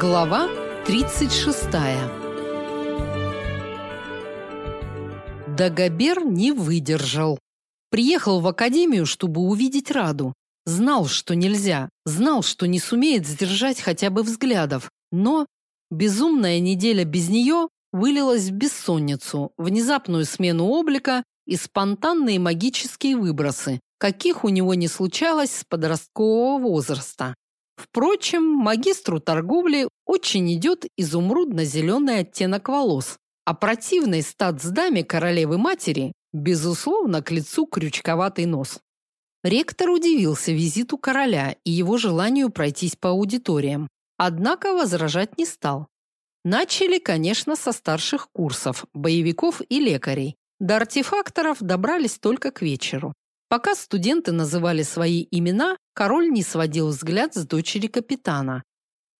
Глава 36. Дагобер не выдержал. Приехал в академию, чтобы увидеть Раду. Знал, что нельзя, знал, что не сумеет сдержать хотя бы взглядов, но безумная неделя без нее вылилась в бессонницу, внезапную смену облика и спонтанные магические выбросы, каких у него не случалось с подросткового возраста. Впрочем, магистру торговли очень идет изумрудно-зеленый оттенок волос, а противной статсдаме королевы-матери, безусловно, к лицу крючковатый нос. Ректор удивился визиту короля и его желанию пройтись по аудиториям, однако возражать не стал. Начали, конечно, со старших курсов, боевиков и лекарей. До артефакторов добрались только к вечеру. Пока студенты называли свои имена, король не сводил взгляд с дочери капитана.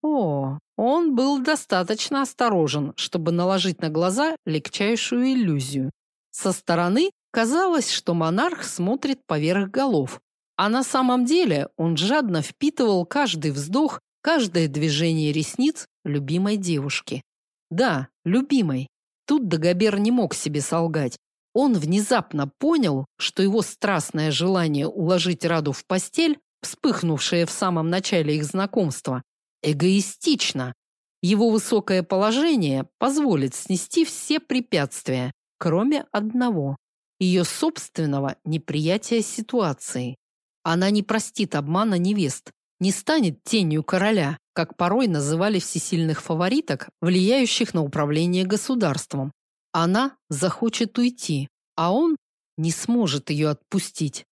О, он был достаточно осторожен, чтобы наложить на глаза легчайшую иллюзию. Со стороны казалось, что монарх смотрит поверх голов, а на самом деле он жадно впитывал каждый вздох, каждое движение ресниц любимой девушки. Да, любимой. Тут Дагобер не мог себе солгать. Он внезапно понял, что его страстное желание уложить Раду в постель, вспыхнувшее в самом начале их знакомства, эгоистично. Его высокое положение позволит снести все препятствия, кроме одного ее собственного неприятия ситуации. Она не простит обмана невест, не станет тенью короля, как порой называли всесильных фавориток, влияющих на управление государством. Она захочет уйти, а он не сможет ее отпустить.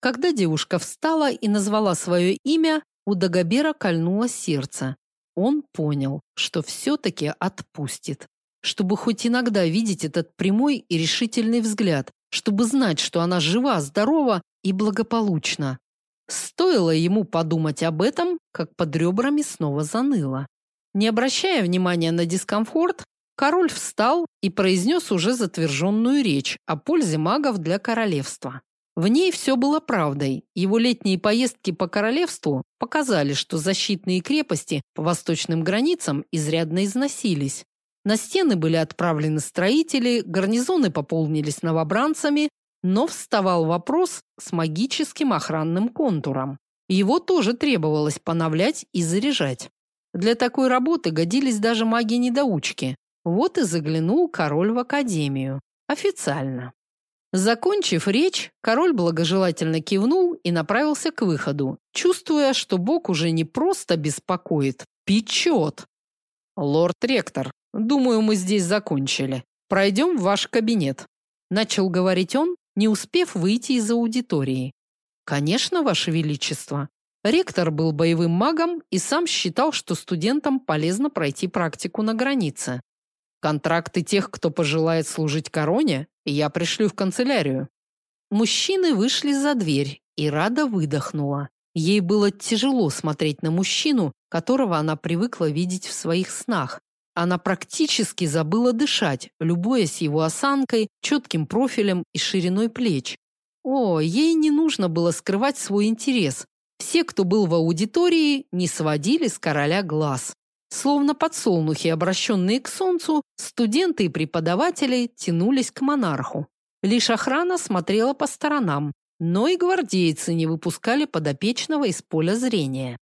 Когда девушка встала и назвала свое имя, у Дагобера кольнуло сердце. Он понял, что все-таки отпустит. Чтобы хоть иногда видеть этот прямой и решительный взгляд, чтобы знать, что она жива, здорова и благополучна. Стоило ему подумать об этом, как под ребрами снова заныло. Не обращая внимания на дискомфорт, король встал и произнес уже затверженную речь о пользе магов для королевства. В ней все было правдой. Его летние поездки по королевству показали, что защитные крепости по восточным границам изрядно износились. На стены были отправлены строители, гарнизоны пополнились новобранцами, но вставал вопрос с магическим охранным контуром. Его тоже требовалось поновлять и заряжать. Для такой работы годились даже маги-недоучки. Вот и заглянул король в академию. Официально. Закончив речь, король благожелательно кивнул и направился к выходу, чувствуя, что Бог уже не просто беспокоит, печет. «Лорд-ректор, думаю, мы здесь закончили. Пройдем в ваш кабинет», – начал говорить он, не успев выйти из аудитории. «Конечно, ваше величество». Ректор был боевым магом и сам считал, что студентам полезно пройти практику на границе. Контракты тех, кто пожелает служить короне, я пришлю в канцелярию. Мужчины вышли за дверь, и Рада выдохнула. Ей было тяжело смотреть на мужчину, которого она привыкла видеть в своих снах. Она практически забыла дышать, любуясь его осанкой, четким профилем и шириной плеч. О, ей не нужно было скрывать свой интерес. Все, кто был в аудитории, не сводили с короля глаз. Словно подсолнухи, обращенные к солнцу, студенты и преподаватели тянулись к монарху. Лишь охрана смотрела по сторонам, но и гвардейцы не выпускали подопечного из поля зрения.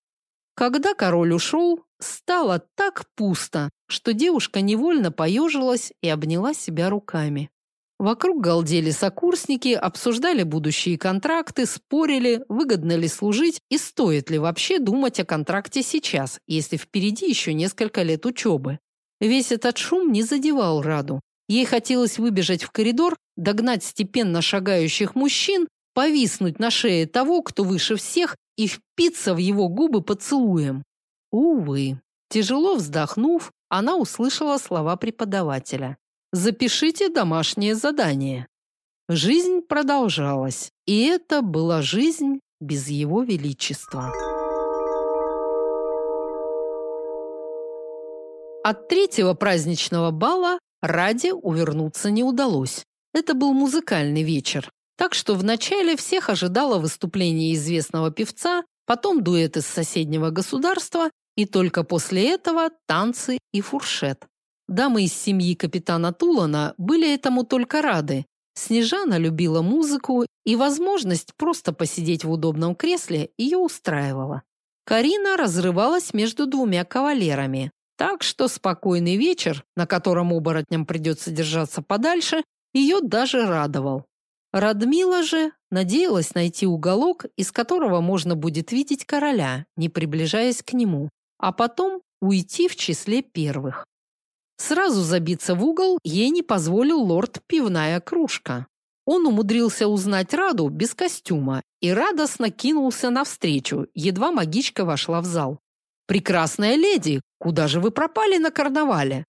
Когда король ушел, стало так пусто, что девушка невольно поежилась и обняла себя руками. Вокруг галдели сокурсники, обсуждали будущие контракты, спорили, выгодно ли служить и стоит ли вообще думать о контракте сейчас, если впереди еще несколько лет учебы. Весь этот шум не задевал Раду. Ей хотелось выбежать в коридор, догнать степенно шагающих мужчин, повиснуть на шее того, кто выше всех, и впиться в его губы поцелуем. Увы. Тяжело вздохнув, она услышала слова преподавателя. Запишите домашнее задание. Жизнь продолжалась, и это была жизнь без его величества. От третьего праздничного бала Раде увернуться не удалось. Это был музыкальный вечер, так что вначале всех ожидало выступление известного певца, потом дуэт из соседнего государства и только после этого танцы и фуршет. Дамы из семьи капитана Тулана были этому только рады. Снежана любила музыку, и возможность просто посидеть в удобном кресле ее устраивала. Карина разрывалась между двумя кавалерами, так что спокойный вечер, на котором оборотням придется держаться подальше, ее даже радовал. Радмила же надеялась найти уголок, из которого можно будет видеть короля, не приближаясь к нему, а потом уйти в числе первых. Сразу забиться в угол ей не позволил лорд Пивная кружка. Он умудрился узнать Раду без костюма и радостно кинулся навстречу, едва магичка вошла в зал. «Прекрасная леди, куда же вы пропали на карнавале?»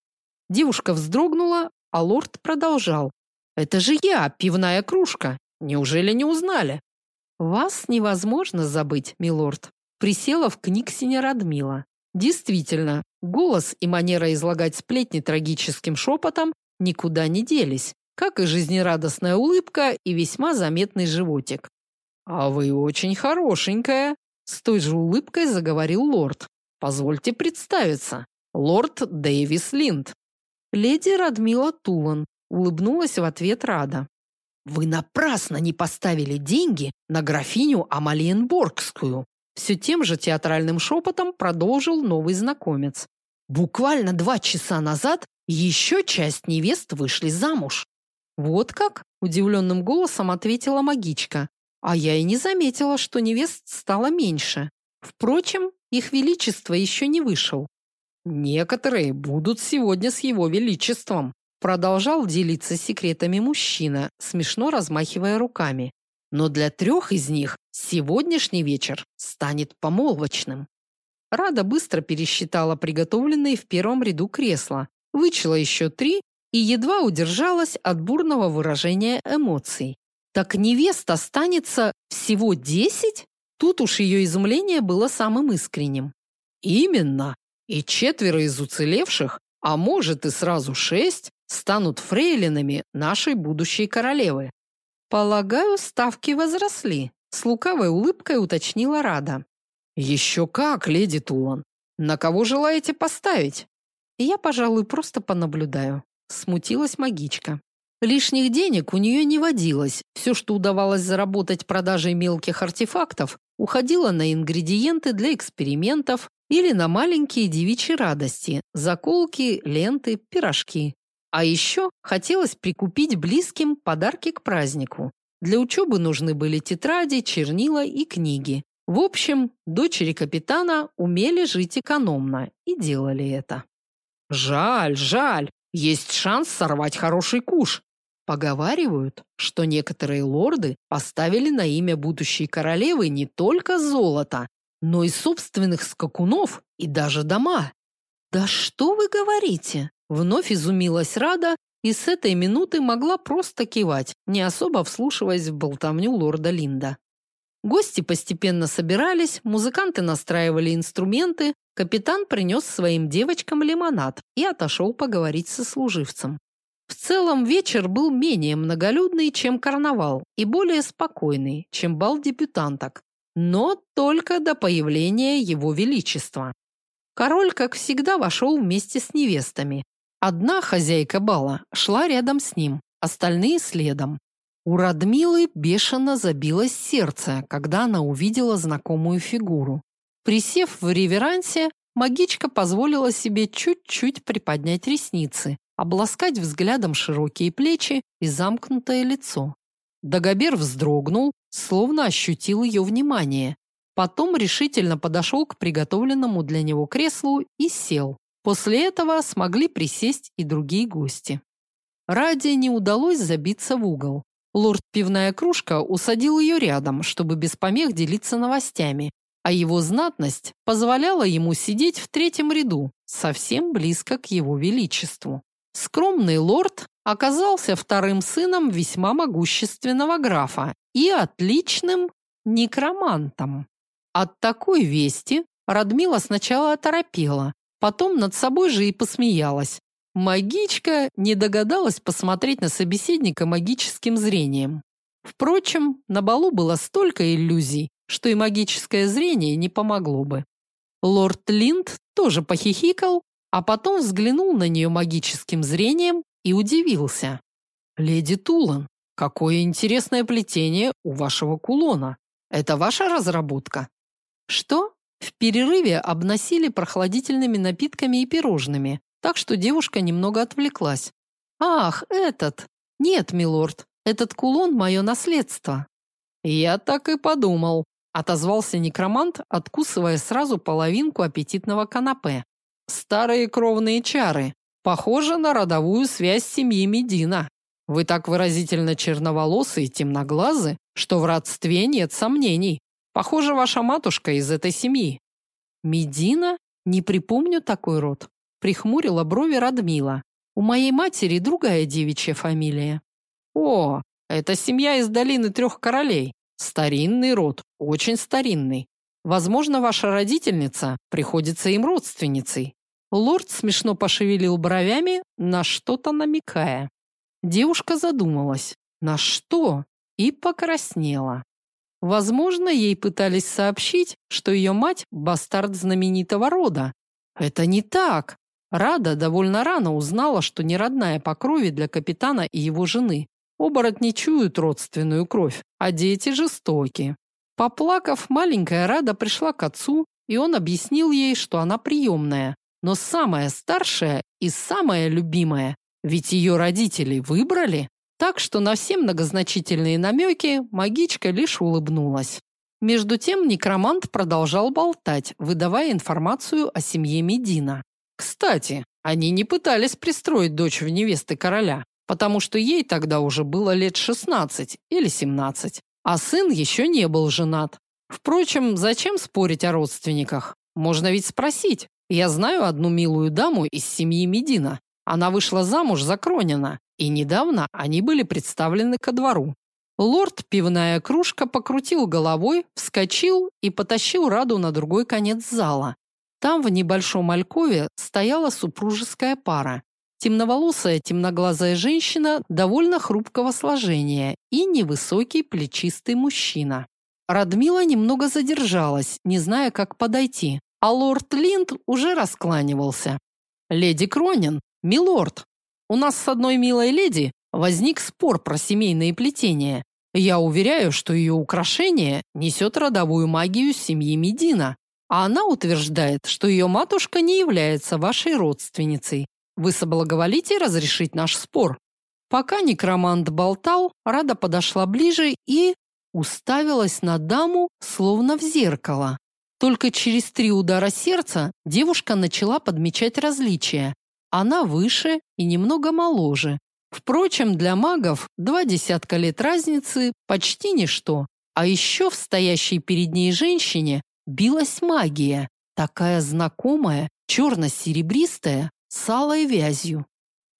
Девушка вздрогнула, а лорд продолжал. «Это же я, пивная кружка. Неужели не узнали?» «Вас невозможно забыть, милорд», присела в книгсине Радмила. Действительно, голос и манера излагать сплетни трагическим шепотом никуда не делись, как и жизнерадостная улыбка и весьма заметный животик. «А вы очень хорошенькая», – с той же улыбкой заговорил лорд. «Позвольте представиться. Лорд Дэвис Линд». Леди Радмила Тулан улыбнулась в ответ Рада. «Вы напрасно не поставили деньги на графиню Амалиенборгскую», все тем же театральным шепотом продолжил новый знакомец. Буквально два часа назад еще часть невест вышли замуж. Вот как? Удивленным голосом ответила магичка. А я и не заметила, что невест стало меньше. Впрочем, их величество еще не вышел. Некоторые будут сегодня с его величеством, продолжал делиться секретами мужчина, смешно размахивая руками. Но для трех из них сегодняшний вечер станет помолвочным. Рада быстро пересчитала приготовленные в первом ряду кресла, вычла еще три и едва удержалась от бурного выражения эмоций. Так невест останется всего десять? Тут уж ее изумление было самым искренним. Именно. И четверо из уцелевших, а может и сразу шесть, станут фрейлинами нашей будущей королевы. Полагаю, ставки возросли, с лукавой улыбкой уточнила Рада. Еще как, леди Тулан. На кого желаете поставить? Я, пожалуй, просто понаблюдаю, смутилась магичка. Лишних денег у нее не водилось. Все, что удавалось заработать продажей мелких артефактов, уходило на ингредиенты для экспериментов или на маленькие девичьи радости: заколки, ленты, пирожки. А еще хотелось прикупить близким подарки к празднику. Для учебы нужны были тетради, чернила и книги. В общем, дочери капитана умели жить экономно и делали это. Жаль, жаль, есть шанс сорвать хороший куш. Поговаривают, что некоторые лорды поставили на имя будущей королевы не только золото, но и собственных скакунов и даже дома. Да что вы говорите? Вновь изумилась Рада и с этой минуты могла просто кивать, не особо вслушиваясь в болтовню лорда Линда. Гости постепенно собирались, музыканты настраивали инструменты, капитан принес своим девочкам лимонад и отошел поговорить со служивцем. В целом вечер был менее многолюдный, чем карнавал, и более спокойный, чем бал дебютанток, но только до появления его величества. Король, как всегда, вошел вместе с невестами, Одна хозяйка бала шла рядом с ним, остальные следом. У Радмилы бешено забилось сердце, когда она увидела знакомую фигуру. Присев в реверансе, магичка позволила себе чуть-чуть приподнять ресницы, обласкать взглядом широкие плечи и замкнутое лицо. Дагобер вздрогнул, словно ощутил ее внимание. Потом решительно подошел к приготовленному для него креслу и сел. После этого смогли присесть и другие гости. Ради не удалось забиться в угол. Лорд Пивная кружка усадил ее рядом, чтобы без помех делиться новостями, а его знатность позволяла ему сидеть в третьем ряду, совсем близко к его величеству. Скромный лорд оказался вторым сыном весьма могущественного графа и отличным некромантом. От такой вести Радмила сначала оторопела, Потом над собой же и посмеялась. Магичка не догадалась посмотреть на собеседника магическим зрением. Впрочем, на балу было столько иллюзий, что и магическое зрение не помогло бы. Лорд Линд тоже похихикал, а потом взглянул на нее магическим зрением и удивился. «Леди Тулан, какое интересное плетение у вашего кулона. Это ваша разработка?» «Что?» В перерыве обносили прохладительными напитками и пирожными, так что девушка немного отвлеклась. «Ах, этот! Нет, милорд, этот кулон – мое наследство». «Я так и подумал», – отозвался некромант, откусывая сразу половинку аппетитного канапе. «Старые кровные чары. Похоже на родовую связь семьи Медина. Вы так выразительно черноволосы и темноглазы, что в родстве нет сомнений. Похоже, ваша матушка из этой семьи. Медина? Не припомню такой род. Прихмурила брови Радмила. У моей матери другая девичья фамилия. О, это семья из долины трех королей. Старинный род, очень старинный. Возможно, ваша родительница приходится им родственницей. Лорд смешно пошевелил бровями, на что-то намекая. Девушка задумалась. На что? И покраснела. Возможно, ей пытались сообщить, что ее мать – бастард знаменитого рода. Это не так. Рада довольно рано узнала, что не родная по крови для капитана и его жены. Оборотни чуют родственную кровь, а дети жестоки. Поплакав, маленькая Рада пришла к отцу, и он объяснил ей, что она приемная, но самая старшая и самая любимая, ведь ее родители выбрали. Так что на все многозначительные намеки магичка лишь улыбнулась. Между тем некромант продолжал болтать, выдавая информацию о семье Медина. Кстати, они не пытались пристроить дочь в невесты короля, потому что ей тогда уже было лет 16 или 17, а сын еще не был женат. Впрочем, зачем спорить о родственниках? Можно ведь спросить. Я знаю одну милую даму из семьи Медина. Она вышла замуж за Кронина, и недавно они были представлены ко двору. Лорд Пивная кружка покрутил головой, вскочил и потащил Раду на другой конец зала. Там в небольшом алькове стояла супружеская пара. Темноволосая, темноглазая женщина довольно хрупкого сложения и невысокий плечистый мужчина. Радмила немного задержалась, не зная, как подойти, а лорд Линд уже раскланивался. «Леди Кронин, милорд, у нас с одной милой леди возник спор про семейные плетения. Я уверяю, что ее украшение несет родовую магию семьи Медина, а она утверждает, что ее матушка не является вашей родственницей. Вы соблаговолите разрешить наш спор. Пока некромант болтал, Рада подошла ближе и уставилась на даму, словно в зеркало. Только через три удара сердца девушка начала подмечать различия, она выше и немного моложе. Впрочем, для магов два десятка лет разницы почти ничто. А еще в стоящей перед ней женщине билась магия, такая знакомая, черно-серебристая, с алой вязью.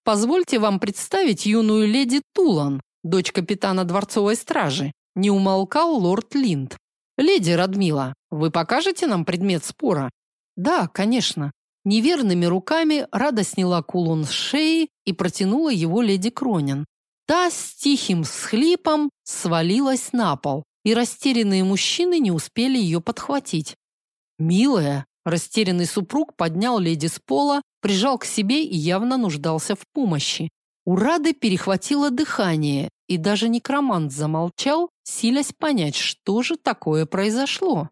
Позвольте вам представить юную леди Тулан, дочь капитана дворцовой стражи. Не умолкал лорд Линд. Леди Радмила, вы покажете нам предмет спора? Да, конечно. Неверными руками Рада сняла кулон с шеи и протянула его леди Кронин. Та с тихим схлипом свалилась на пол, и растерянные мужчины не успели ее подхватить. «Милая!» – растерянный супруг поднял леди с пола, прижал к себе и явно нуждался в помощи. У Рады перехватило дыхание, и даже некромант замолчал, силясь понять, что же такое произошло.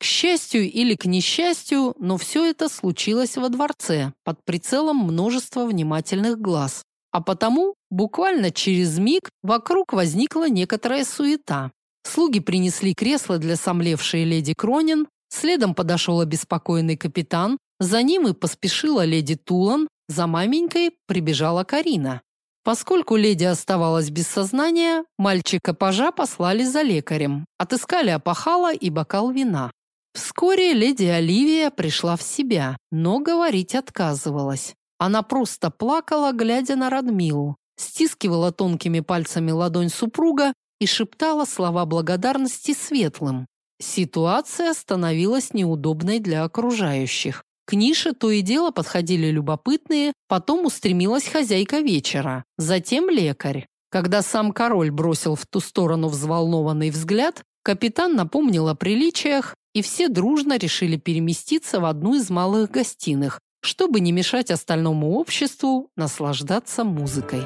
К счастью или к несчастью, но все это случилось во дворце, под прицелом множества внимательных глаз. А потому, буквально через миг, вокруг возникла некоторая суета. Слуги принесли кресло для сомлевшей леди Кронин, следом подошел обеспокоенный капитан, за ним и поспешила леди Тулан, за маменькой прибежала Карина. Поскольку леди оставалась без сознания, мальчика-пажа послали за лекарем, отыскали опахала и бокал вина. Вскоре леди Оливия пришла в себя, но говорить отказывалась. Она просто плакала, глядя на Радмилу, стискивала тонкими пальцами ладонь супруга и шептала слова благодарности светлым. Ситуация становилась неудобной для окружающих. К нише то и дело подходили любопытные, потом устремилась хозяйка вечера, затем лекарь. Когда сам король бросил в ту сторону взволнованный взгляд, Капитан напомнил о приличиях, и все дружно решили переместиться в одну из малых гостиных, чтобы не мешать остальному обществу наслаждаться музыкой.